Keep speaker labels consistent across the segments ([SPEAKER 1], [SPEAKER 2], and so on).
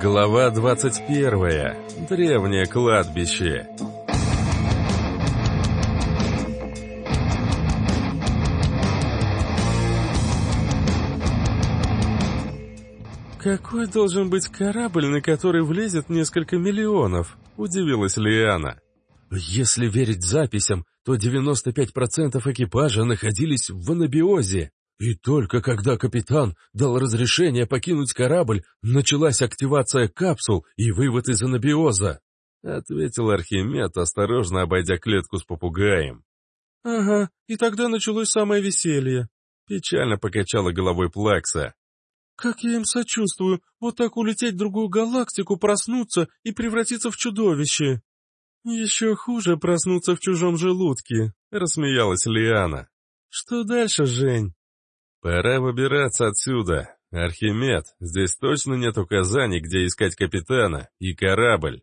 [SPEAKER 1] Глава 21. Древнее кладбище. «Какой должен быть корабль, на который влезет несколько миллионов?» – удивилась Лиана.
[SPEAKER 2] «Если верить записям, то 95% экипажа находились в анабиозе. И только когда капитан дал разрешение покинуть корабль, началась активация капсул и вывод из анабиоза», —
[SPEAKER 1] ответил Архимед, осторожно обойдя клетку с попугаем.
[SPEAKER 3] «Ага, и тогда началось самое веселье», —
[SPEAKER 1] печально покачала головой Плакса.
[SPEAKER 3] «Как я им сочувствую, вот так улететь в другую галактику, проснуться и превратиться в чудовище!» «Еще хуже проснуться в чужом желудке», — рассмеялась Лиана. «Что дальше, Жень?»
[SPEAKER 1] «Пора выбираться отсюда. Архимед, здесь точно нет указаний, где искать капитана и корабль».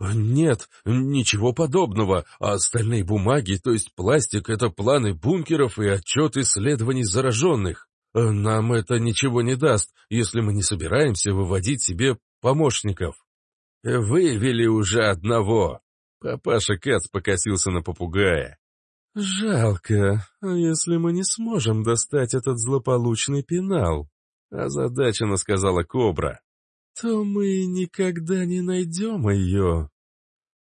[SPEAKER 2] «Нет, ничего подобного. А остальные бумаги, то есть пластик, это планы бункеров и отчет исследований зараженных. Нам это ничего не даст, если мы не собираемся выводить себе помощников».
[SPEAKER 1] «Вывели уже одного». Папаша Кац покосился на попугая.
[SPEAKER 3] «Жалко, а если мы не сможем достать этот злополучный пенал?»
[SPEAKER 1] Озадаченно сказала Кобра.
[SPEAKER 3] «То мы никогда не найдем ее».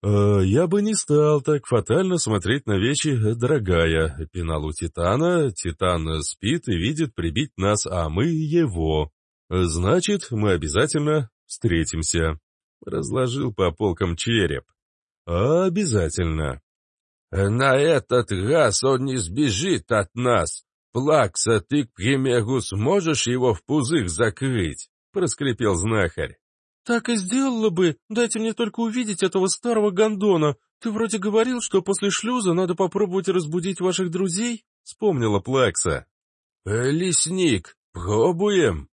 [SPEAKER 2] «Э, «Я бы не стал так фатально смотреть на вещи, дорогая. Пенал у Титана, Титан спит и видит прибить нас, а мы его. Значит, мы обязательно встретимся», — разложил по полкам череп. «Обязательно».
[SPEAKER 4] На этот раз он не сбежит от нас. Плакса, ты, к примеру, сможешь его в пузырь закрыть?» — проскрипел знахарь.
[SPEAKER 3] «Так и сделала бы. Дайте мне только увидеть этого старого гондона. Ты вроде говорил, что после шлюза надо попробовать разбудить ваших друзей?» — вспомнила Плакса.
[SPEAKER 4] «Э, «Лесник, пробуем?»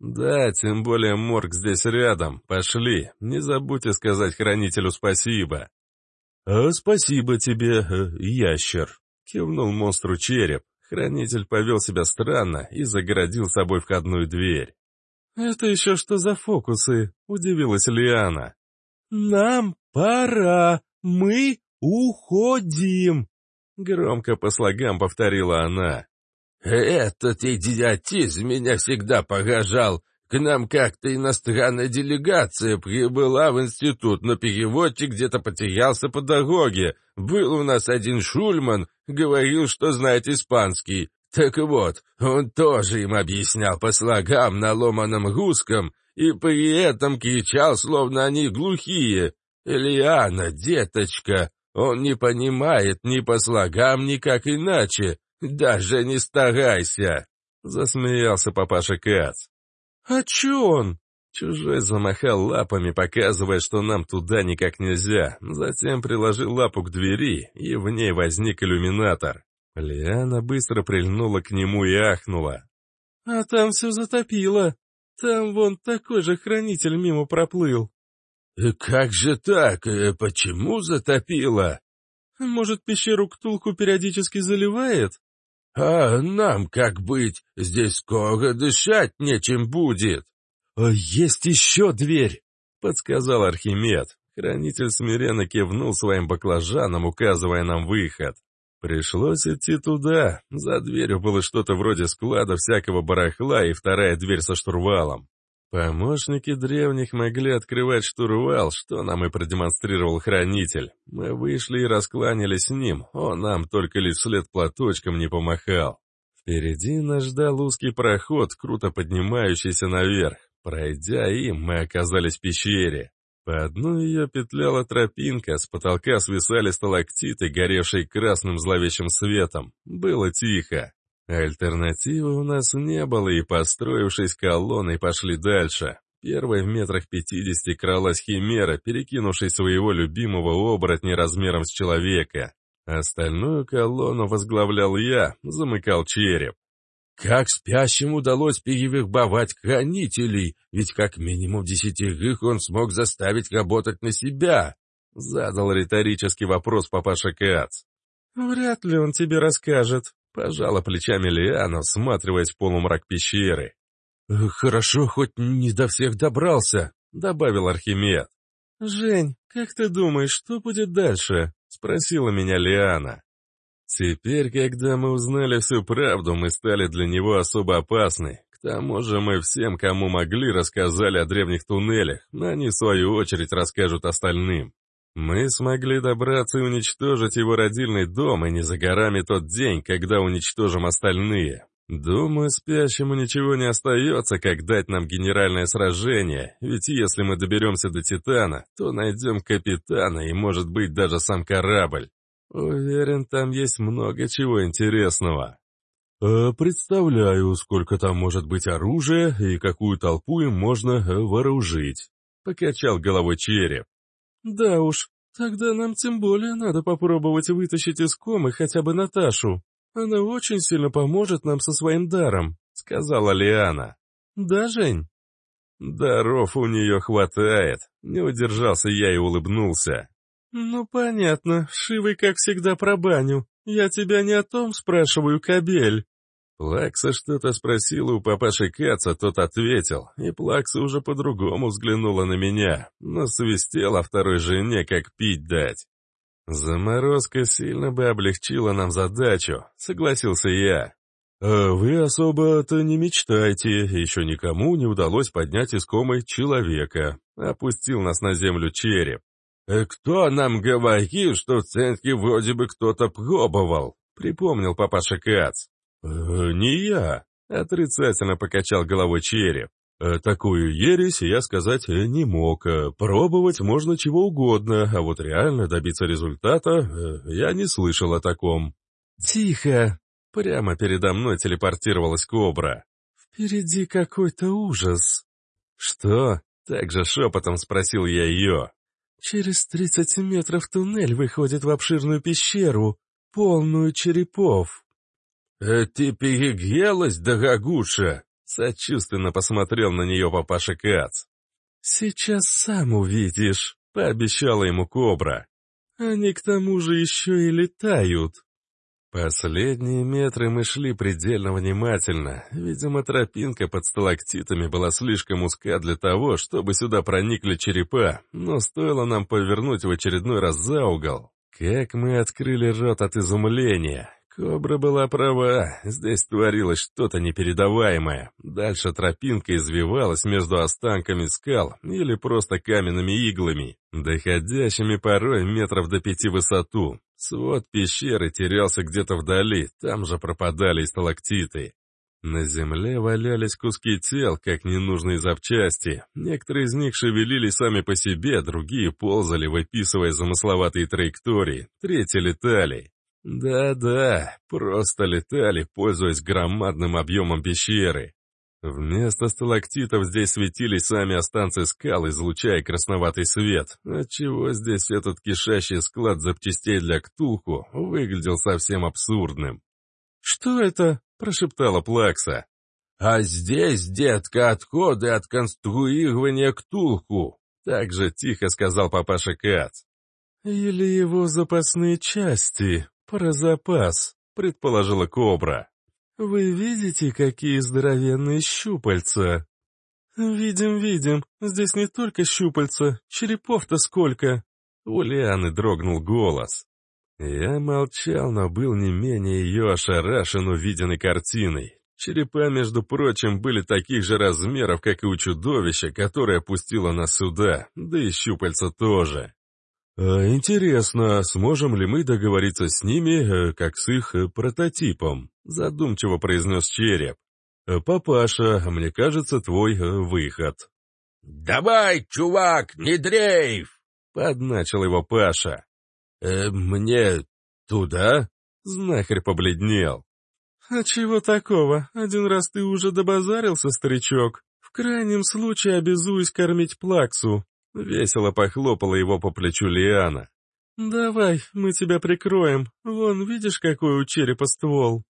[SPEAKER 1] «Да, тем более морг здесь рядом. Пошли. Не забудьте сказать хранителю спасибо».
[SPEAKER 2] «А спасибо тебе, э, ящер», —
[SPEAKER 1] кивнул монстру череп. Хранитель повел себя странно и загородил собой входную дверь.
[SPEAKER 3] «Это еще что за фокусы?» — удивилась Лиана.
[SPEAKER 5] «Нам пора, мы уходим!»
[SPEAKER 1] Громко по слогам повторила она.
[SPEAKER 4] «Этот идиотизм меня всегда поражал. К нам как-то иностранная делегация прибыла в институт, но переводчик где-то потерялся по дороге. Был у нас один Шульман, говорил, что знает испанский. Так вот, он тоже им объяснял по слогам на ломаном русском и при этом кричал, словно они глухие. «Элиана, деточка, он не понимает ни по слогам, ни как иначе. Даже не старайся!» Засмеялся папаша Кац.
[SPEAKER 3] «А чё он?»
[SPEAKER 1] Чужой замахал лапами, показывая, что нам туда никак нельзя. Затем приложил лапу к двери, и в ней возник иллюминатор. Лиана быстро прильнула к нему и ахнула.
[SPEAKER 3] «А там все затопило. Там вон такой же хранитель мимо проплыл».
[SPEAKER 4] «Э, «Как же так? Э, почему затопило?»
[SPEAKER 3] «Может, пещеру Ктулху периодически заливает?»
[SPEAKER 4] «А нам как быть? Здесь скоро дышать нечем будет».
[SPEAKER 2] «А «Есть еще дверь», —
[SPEAKER 1] подсказал Архимед. Хранитель смиренно кивнул своим баклажанам, указывая нам выход. Пришлось идти туда. За дверью было что-то вроде склада всякого барахла и вторая дверь со штурвалом. Помощники древних могли открывать штурвал, что нам и продемонстрировал хранитель. Мы вышли и раскланялись с ним, он нам только лишь вслед платочком не помахал. Впереди нас ждал узкий проход, круто поднимающийся наверх. Пройдя им, мы оказались в пещере. По одной ее петляла тропинка, с потолка свисали сталактиты, горевшие красным зловещим светом. Было тихо. Альтернативы у нас не было, и, построившись колонной, пошли дальше. Первой в метрах пятидесяти кралась химера, перекинувшись своего любимого оборотня размером с человека. Остальную колонну возглавлял я, замыкал череп.
[SPEAKER 4] Как спящим удалось перевербовать хранителей, ведь как минимум десятерых он смог заставить работать на себя? Задал риторический вопрос папаша Кац.
[SPEAKER 3] Вряд ли он тебе расскажет,
[SPEAKER 1] Пожала плечами Лиана, всматриваясь в полумрак пещеры.
[SPEAKER 2] «Хорошо, хоть не до всех добрался», —
[SPEAKER 1] добавил Архимед.
[SPEAKER 3] «Жень, как ты думаешь, что будет дальше?» — спросила меня Лиана.
[SPEAKER 1] Теперь, когда мы узнали всю правду, мы стали для него особо опасны. К тому же мы всем, кому могли, рассказали о древних туннелях, но они, в свою очередь, расскажут остальным. Мы смогли добраться и уничтожить его родильный дом, и не за горами тот день, когда уничтожим остальные. Думаю, спящему ничего не остается, как дать нам генеральное сражение, ведь если мы доберемся до Титана, то найдем капитана и, может быть, даже сам корабль. Уверен, там есть много чего интересного.
[SPEAKER 2] Э, «Представляю, сколько там может быть оружия и какую толпу им можно э, вооружить», — покачал головой череп.
[SPEAKER 3] «Да уж, тогда нам тем более надо попробовать вытащить из комы хотя бы Наташу. Она очень сильно поможет нам со своим даром», — сказала Лиана. «Да, Жень?»
[SPEAKER 1] «Даров у нее хватает», — не удержался я и улыбнулся.
[SPEAKER 3] «Ну, понятно, Шивый, как всегда, про баню. Я тебя не о том спрашиваю, кобель».
[SPEAKER 1] Плакса что-то спросила у папаши Каца, тот ответил, и Плакса уже по-другому взглянула на меня, но свистела второй жене, как пить дать. «Заморозка сильно бы облегчила нам задачу», — согласился я.
[SPEAKER 2] «А вы особо-то не мечтайте, еще никому не удалось поднять искомый человека», — опустил нас на землю череп.
[SPEAKER 4] «Э, «Кто нам говорил, что в центре вроде бы кто-то пробовал?» — припомнил папаша Кац.
[SPEAKER 2] «Э, «Не я», — отрицательно покачал головой череп. Э, такую ересь я сказать э, не мог. Пробовать можно чего угодно, а вот реально добиться результата я не слышал о таком.
[SPEAKER 3] «Тихо!»
[SPEAKER 1] — прямо передо мной телепортировалась кобра.
[SPEAKER 3] «Впереди какой-то ужас».
[SPEAKER 1] «Что?» — также шепотом спросил я ее.
[SPEAKER 3] «Через тридцать метров туннель выходит в обширную пещеру, полную черепов».
[SPEAKER 4] «Ты перегрелась, дорогуша?»
[SPEAKER 1] Сочувственно посмотрел на нее папаша Кац.
[SPEAKER 3] «Сейчас сам увидишь», — пообещала ему кобра. «Они к тому же еще и летают».
[SPEAKER 1] Последние метры мы шли предельно внимательно. Видимо, тропинка под сталактитами была слишком узка для того, чтобы сюда проникли черепа, но стоило нам повернуть в очередной раз за угол. Как мы открыли рот от изумления. Кобра была права, здесь творилось что-то непередаваемое. Дальше тропинка извивалась между останками скал или просто каменными иглами, доходящими порой метров до пяти в высоту. Свод пещеры терялся где-то вдали, там же пропадали сталактиты. На земле валялись куски тел, как ненужные запчасти. Некоторые из них шевелились сами по себе, другие ползали, выписывая замысловатые траектории, третьи летали. Да-да, просто летали, пользуясь громадным объемом пещеры. Вместо сталактитов здесь светились сами останцы скал, излучая красноватый свет, отчего здесь этот кишащий склад запчастей для ктулху выглядел совсем абсурдным.
[SPEAKER 3] «Что это?» — прошептала Плакса.
[SPEAKER 4] «А здесь, детка, отходы от конструирования ктулху», — так же тихо сказал папаша Кац.
[SPEAKER 3] «Или его запасные части», «Про запас», — предположила Кобра. «Вы видите, какие здоровенные щупальца?» «Видим, видим. Здесь не только щупальца. Черепов-то сколько!»
[SPEAKER 1] У Лианы дрогнул голос. Я молчал, но был не менее ее ошарашен увиденной картиной. Черепа, между прочим, были таких же размеров, как и у чудовища, которое опустило нас сюда, да и щупальца тоже.
[SPEAKER 2] А, «Интересно, сможем ли мы договориться с ними, э, как с их э, прототипом?» — задумчиво произнес череп. «Э, «Папаша, мне кажется, твой выход».
[SPEAKER 4] «Давай, чувак, не дрейф!»
[SPEAKER 1] — подначил его Паша.
[SPEAKER 4] «Э, «Мне туда?»
[SPEAKER 1] — знахарь побледнел.
[SPEAKER 3] «А чего такого? Один раз ты уже добазарился, старичок. В крайнем случае обязуюсь кормить плаксу.
[SPEAKER 1] Весело похлопала его по плечу Лиана.
[SPEAKER 3] «Давай, мы тебя прикроем. Вон, видишь, какой у черепа ствол?»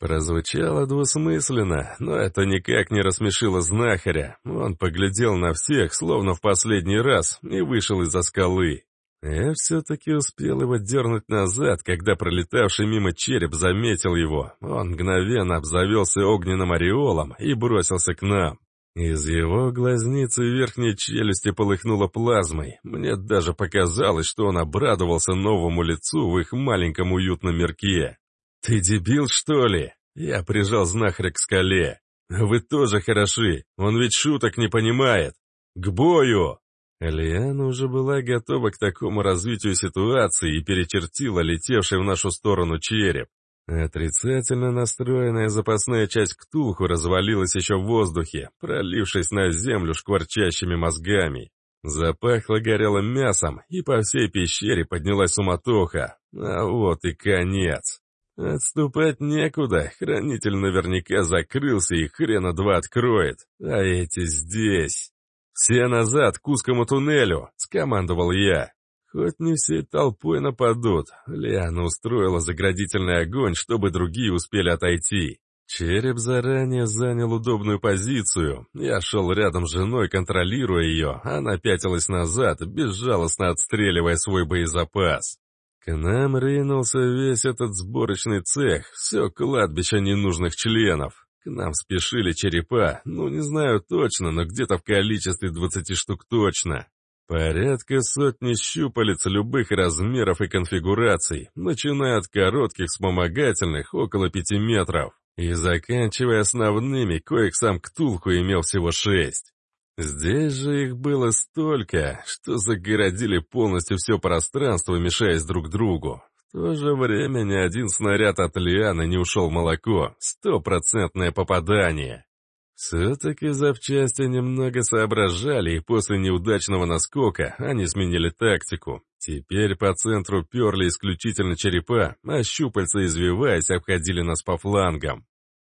[SPEAKER 1] Прозвучало двусмысленно, но это никак не рассмешило знахаря. Он поглядел на всех, словно в последний раз, и вышел из-за скалы. Я все-таки успел его дернуть назад, когда пролетавший мимо череп заметил его. Он мгновенно обзавелся огненным ореолом и бросился к нам. Из его глазницы верхней челюсти полыхнуло плазмой. Мне даже показалось, что он обрадовался новому лицу в их маленьком уютном мирке. «Ты дебил, что ли?» Я прижал знахаря к скале. «Вы тоже хороши, он ведь шуток не понимает. К бою!» Лиана уже была готова к такому развитию ситуации и перечертила летевший в нашу сторону череп. Отрицательно настроенная запасная часть ктулху развалилась еще в воздухе, пролившись на землю шкварчащими мозгами. Запахло горелым мясом, и по всей пещере поднялась суматоха. А вот и конец. Отступать некуда, хранитель наверняка закрылся и хрена два откроет. А эти здесь. «Все назад, к узкому туннелю!» — скомандовал я. Хоть не всей толпой нападут, Лиана устроила заградительный огонь, чтобы другие успели отойти. Череп заранее занял удобную позицию. Я шел рядом с женой, контролируя ее, она пятилась назад, безжалостно отстреливая свой боезапас. К нам ринулся весь этот сборочный цех, все кладбище ненужных членов. К нам спешили черепа, ну не знаю точно, но где-то в количестве двадцати штук точно. Порядка сотни щупалец любых размеров и конфигураций, начиная от коротких вспомогательных около пяти метров и заканчивая основными, коих сам Ктулху имел всего шесть. Здесь же их было столько, что загородили полностью все пространство, мешаясь друг другу. В то же время ни один снаряд от Лианы не ушел в молоко, стопроцентное попадание. Все-таки запчасти немного соображали, и после неудачного наскока они сменили тактику. Теперь по центру перли исключительно черепа, а щупальца, извиваясь, обходили нас по флангам.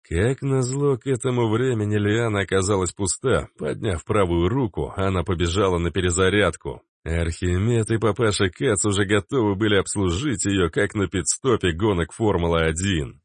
[SPEAKER 1] Как назло, к этому времени Лиана оказалась пуста. Подняв правую руку, она побежала на перезарядку. Архимед и папаша Кац уже готовы были обслужить ее, как на пидстопе гонок Формулы-1.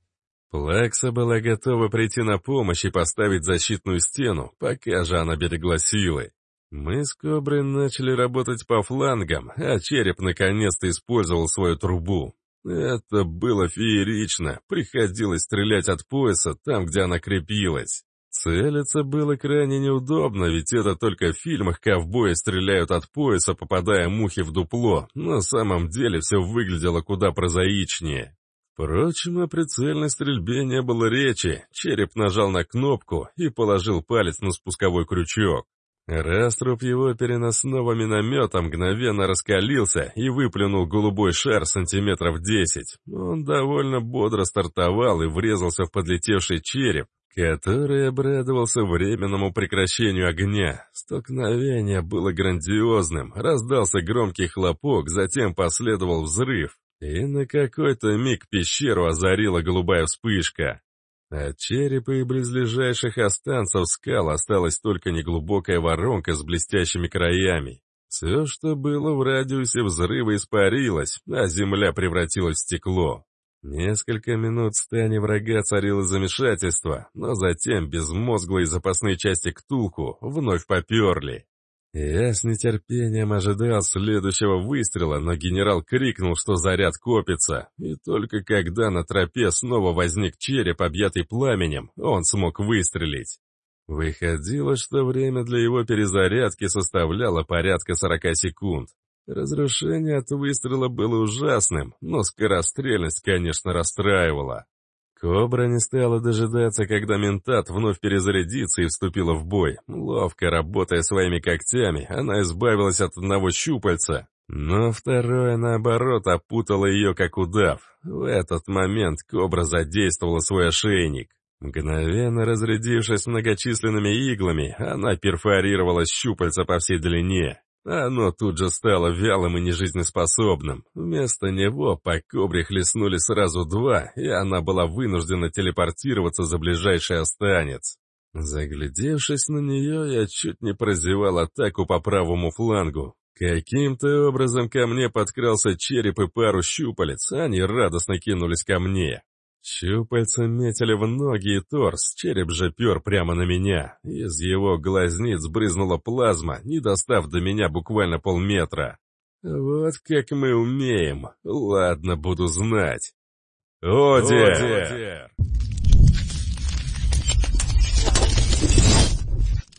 [SPEAKER 1] Плакса была готова прийти на помощь и поставить защитную стену, пока же она берегла силы. Мы с Коброй начали работать по флангам, а череп наконец-то использовал свою трубу. Это было феерично, приходилось стрелять от пояса там, где она крепилась. Целиться было крайне неудобно, ведь это только в фильмах ковбои стреляют от пояса, попадая мухи в дупло, на самом деле все выглядело куда прозаичнее. Впрочем, о прицельной стрельбе не было речи. Череп нажал на кнопку и положил палец на спусковой крючок. Раструб его переносного миномета мгновенно раскалился и выплюнул голубой шар сантиметров десять. Он довольно бодро стартовал и врезался в подлетевший череп, который обрадовался временному прекращению огня. Столкновение было грандиозным, раздался громкий хлопок, затем последовал взрыв. И на какой-то миг пещеру озарила голубая вспышка. От черепа и близлежащих останцев скал осталась только неглубокая воронка с блестящими краями. Все, что было в радиусе взрыва, испарилось, а земля превратилась в стекло. Несколько минут в стане врага царило замешательство, но затем безмозглые запасные части Ктулху вновь поперли. Я с нетерпением ожидал следующего выстрела, но генерал крикнул, что заряд копится, и только когда на тропе снова возник череп, объятый пламенем, он смог выстрелить. Выходило, что время для его перезарядки составляло порядка 40 секунд. Разрушение от выстрела было ужасным, но скорострельность, конечно, расстраивала. Кобра не стала дожидаться, когда ментат вновь перезарядится и вступила в бой. Ловко работая своими когтями, она избавилась от одного щупальца, но второе, наоборот, опутало ее как удав. В этот момент кобра задействовала свой ошейник. Мгновенно разрядившись многочисленными иглами, она перфорировала щупальца по всей длине. Оно тут же стало вялым и нежизнеспособным. Вместо него по кобре хлестнули сразу два, и она была вынуждена телепортироваться за ближайший останец. Заглядевшись на нее, я чуть не прозевал атаку по правому флангу. Каким-то образом ко мне подкрался череп и пару щупалец, они радостно кинулись ко мне. Щупальца метили в ноги и торс, череп же пер прямо на меня. Из его глазниц брызнула плазма, не достав до меня буквально полметра. Вот как мы умеем. Ладно, буду знать. Одер!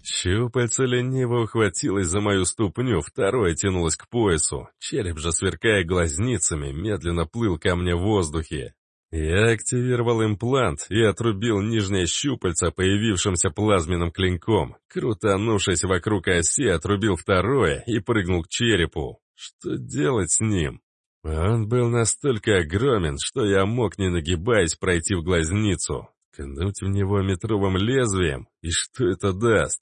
[SPEAKER 1] Щупальце лениво ухватилось за мою ступню, второе тянулось к поясу. Череп же, сверкая глазницами, медленно плыл ко мне в воздухе. Я активировал имплант и отрубил нижнее щупальце появившимся плазменным клинком. Крутанувшись вокруг оси, отрубил второе и прыгнул к черепу. Что делать с ним? Он был настолько огромен, что я мог, не нагибаясь, пройти в глазницу. Ткнуть в него метровым лезвием? И что это даст?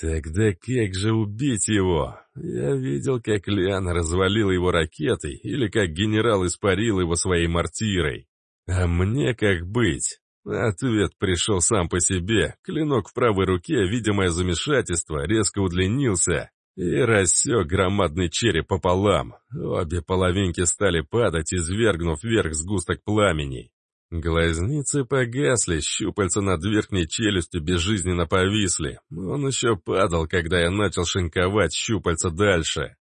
[SPEAKER 1] Тогда как же убить его? Я видел, как Лиана развалила его ракетой, или как генерал испарил его своей мортирой. А мне как быть? Ответ пришел сам по себе. Клинок в правой руке, видимое замешательство, резко удлинился и рассек громадный череп пополам. Обе половинки стали падать, извергнув вверх сгусток пламени. Глазницы погасли, щупальца над верхней челюстью безжизненно повисли. Он еще падал, когда я начал шинковать щупальца дальше.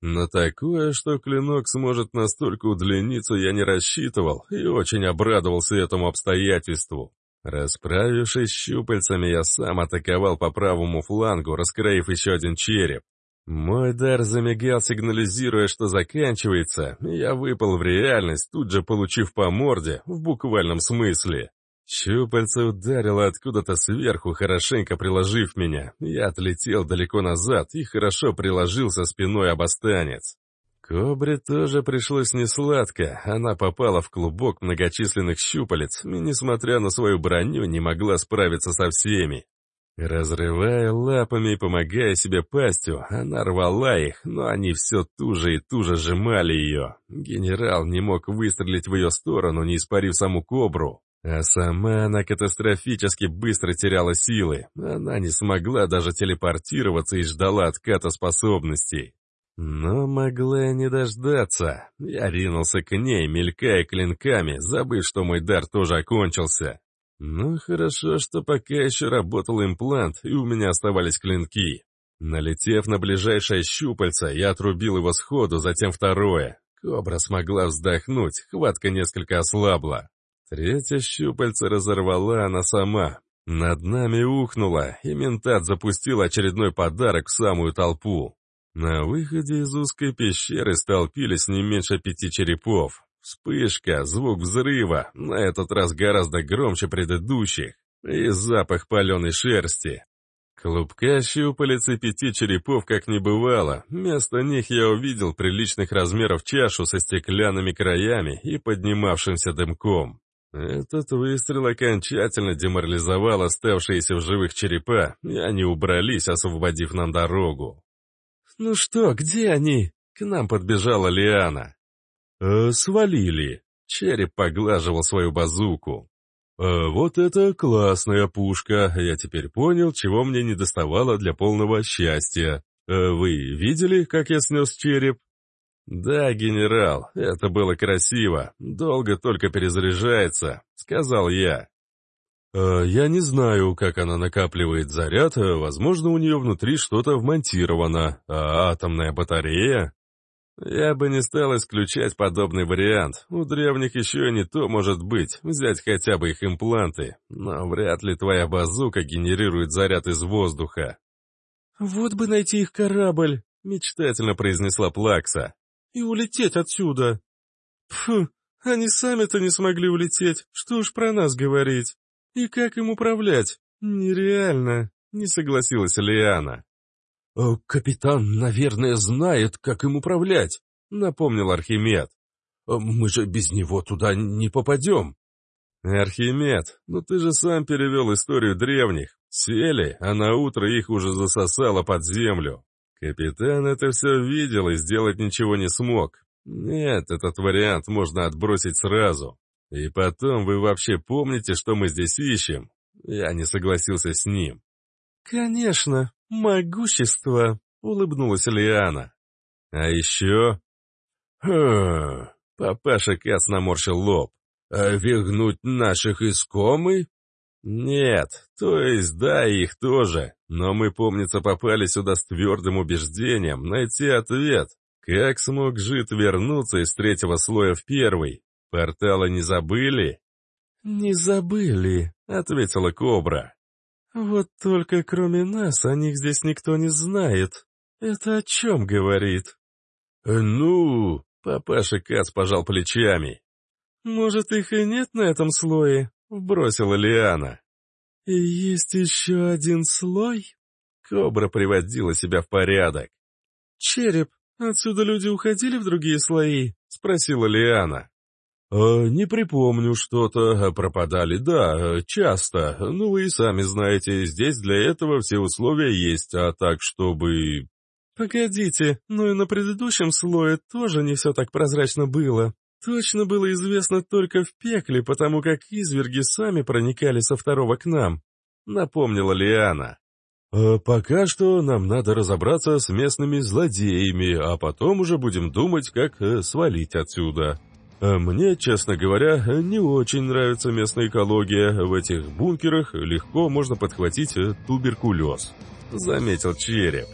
[SPEAKER 1] На такое, что клинок сможет настолько удлиниться, я не рассчитывал и очень обрадовался этому обстоятельству. Расправившись щупальцами, я сам атаковал по правому флангу, раскроив еще один череп. Мой дар замигал, сигнализируя, что заканчивается, я выпал в реальность, тут же получив по морде, в буквальном смысле. Щупальце ударило откуда-то сверху, хорошенько приложив меня. Я отлетел далеко назад и хорошо приложился спиной об останец. Кобре тоже пришлось несладко. Она попала в клубок многочисленных щупалец и, несмотря на свою броню, не могла справиться со всеми. Разрывая лапами и помогая себе пастью, она рвала их, но они все туже и туже сжимали ее. Генерал не мог выстрелить в ее сторону, не испарив саму кобру. А сама она катастрофически быстро теряла силы. Она не смогла даже телепортироваться и ждала отката способностей. Но могла не дождаться. Я ринулся к ней, мелькая клинками, забыв, что мой дар тоже окончился. Ну, хорошо, что пока еще работал имплант, и у меня оставались клинки. Налетев на ближайшее щупальце, я отрубил его сходу, затем второе. Кобра смогла вздохнуть, хватка несколько ослабла. Третье щупальце разорвала она сама. Над нами ухнула, и ментат запустил очередной подарок в самую толпу. На выходе из узкой пещеры столпились не меньше пяти черепов. Вспышка, звук взрыва, на этот раз гораздо громче предыдущих, и запах паленой шерсти. Клубка щупалец и пяти черепов как не бывало. Вместо них я увидел приличных размеров чашу со стеклянными краями и поднимавшимся дымком. Этот выстрел окончательно деморализовал оставшиеся в живых черепа, и они убрались, освободив нам дорогу. «Ну что, где они?» К нам подбежала Лиана. «Э, «Свалили». Череп поглаживал свою базуку. «Э, «Вот это классная пушка. Я теперь понял, чего мне не доставало для полного счастья. Э, вы видели, как я снес череп?» «Да, генерал, это было красиво. Долго только перезаряжается», — сказал я. «Э, «Я не знаю, как она накапливает заряд. Возможно, у нее внутри что-то вмонтировано. А атомная батарея?» «Я бы не стал исключать подобный вариант. У древних еще и не то может быть, взять хотя бы их импланты. Но вряд ли твоя базука генерирует заряд из воздуха».
[SPEAKER 5] «Вот бы найти их корабль», — мечтательно произнесла Плакса и улететь отсюда. Фу, они сами-то не смогли улететь, что уж про нас говорить. И как им управлять? Нереально, не согласилась Лиана.
[SPEAKER 4] «Э, «Капитан, наверное, знает, как им управлять», — напомнил Архимед. «Э, «Мы же без него туда не попадем».
[SPEAKER 1] «Архимед, ну ты же сам перевел историю древних. Сели, а на утро их уже засосало под землю. Капитан это все видел и сделать ничего не смог. Нет, этот вариант можно отбросить сразу. И потом, вы вообще помните, что мы здесь ищем? Я не согласился с ним.
[SPEAKER 5] «Конечно, могущество», — улыбнулась Лиана.
[SPEAKER 1] «А еще...»
[SPEAKER 4] «Хм...» — папаша Кац наморщил лоб. «А наших искомый?»
[SPEAKER 1] «Нет, то есть да, их тоже, но мы, помнится, попали сюда с твердым убеждением найти ответ. Как смог Жид вернуться из третьего слоя в первый? Порталы не забыли?»
[SPEAKER 5] «Не забыли», — ответила Кобра.
[SPEAKER 3] Вот только кроме нас о них здесь никто не знает. Это о чем говорит?
[SPEAKER 1] Ну, папаша Кац пожал плечами.
[SPEAKER 3] Может, их и нет на этом слое? Вбросила Лиана. И есть еще один слой?
[SPEAKER 1] Кобра приводила себя в порядок.
[SPEAKER 3] «Череп, отсюда люди уходили в другие слои?» — спросила Лиана.
[SPEAKER 2] «Э, «Не припомню что-то. Пропадали, да, часто. Ну, вы и сами знаете, здесь для этого все условия есть, а так, чтобы...»
[SPEAKER 3] «Погодите, но и на предыдущем слое тоже не все так прозрачно было. Точно было известно только в пекле, потому как изверги сами проникали со второго к нам», — напомнила Лиана.
[SPEAKER 2] А «Пока что нам надо разобраться с местными злодеями, а потом уже будем думать, как э, свалить отсюда. А мне, честно говоря, не очень нравится местная экология. В этих бункерах легко можно подхватить э, туберкулез», — заметил Череп.